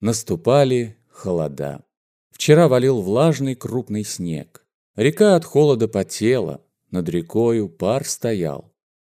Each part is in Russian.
Наступали холода. Вчера валил влажный крупный снег. Река от холода потела, над рекою пар стоял.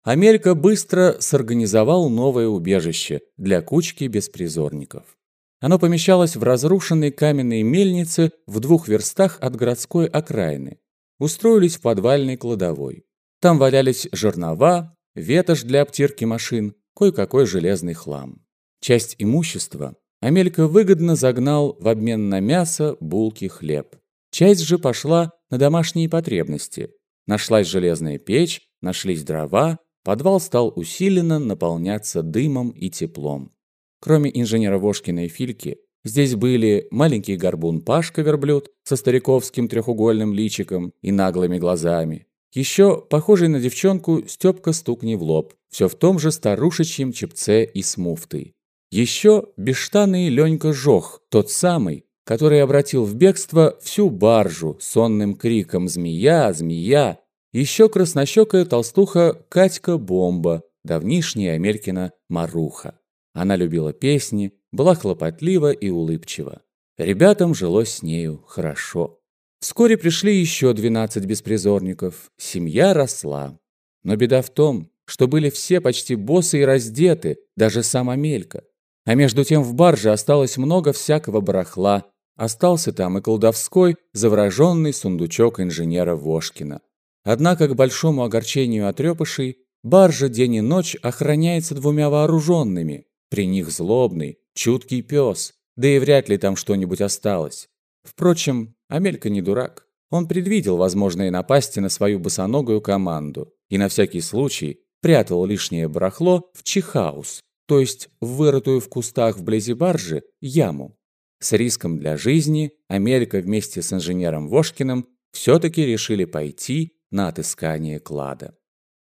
Амелька быстро сорганизовал новое убежище для кучки беспризорников. Оно помещалось в разрушенной каменной мельнице в двух верстах от городской окраины. Устроились в подвальной кладовой. Там валялись жернова, ветошь для обтирки машин, кое-какой железный хлам. Часть имущества Амелька выгодно загнал в обмен на мясо, булки, хлеб. Часть же пошла на домашние потребности. Нашлась железная печь, нашлись дрова, подвал стал усиленно наполняться дымом и теплом. Кроме инженера Вошкина и Фильки, здесь были маленький горбун Пашка-верблюд со стариковским трехугольным личиком и наглыми глазами, еще похожий на девчонку Степка стукни в лоб, все в том же старушечьем чепце и с муфтой. Еще бесштанный Ленька Жох, тот самый, который обратил в бегство всю баржу сонным криком «Змея! Змея!». Еще краснощекая толстуха Катька Бомба, давнишняя Амелькина Маруха. Она любила песни, была хлопотлива и улыбчива. Ребятам жилось с нею хорошо. Вскоре пришли еще 12 беспризорников. Семья росла. Но беда в том, что были все почти босы и раздеты, даже сам Амелька. А между тем в барже осталось много всякого барахла. Остался там и колдовской, завороженный сундучок инженера Вошкина. Однако, к большому огорчению отрепышей, баржа день и ночь охраняется двумя вооруженными. При них злобный, чуткий пес, да и вряд ли там что-нибудь осталось. Впрочем, Амелька не дурак. Он предвидел возможные напасти на свою босоногую команду и на всякий случай прятал лишнее барахло в чихаус, то есть вырытую в кустах вблизи баржи яму. С риском для жизни Амелька вместе с инженером Вошкиным все-таки решили пойти на отыскание клада.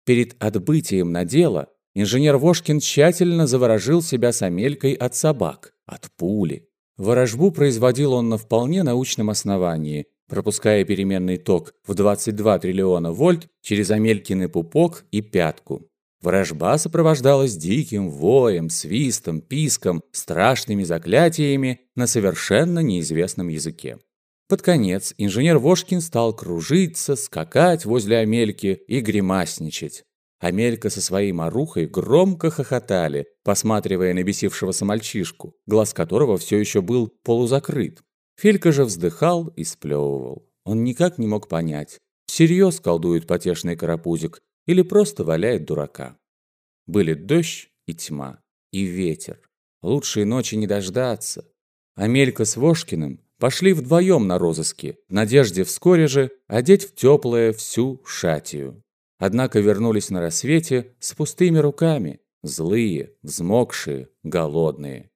Перед отбытием на дело инженер Вошкин тщательно заворожил себя с Амелькой от собак, от пули, Ворожбу производил он на вполне научном основании, пропуская переменный ток в 22 триллиона вольт через Амелькины пупок и пятку. Ворожба сопровождалась диким воем, свистом, писком, страшными заклятиями на совершенно неизвестном языке. Под конец инженер Вошкин стал кружиться, скакать возле Амельки и гримасничать. Амелька со своей марухой громко хохотали, посматривая на бесившегося мальчишку, глаз которого все еще был полузакрыт. Филька же вздыхал и сплевывал. Он никак не мог понять, всерьез колдует потешный карапузик или просто валяет дурака. Были дождь и тьма, и ветер. Лучшей ночи не дождаться. Амелька с Вошкиным пошли вдвоем на розыски, в надежде вскоре же одеть в теплое всю шатию. Однако вернулись на рассвете с пустыми руками, злые, взмокшие, голодные.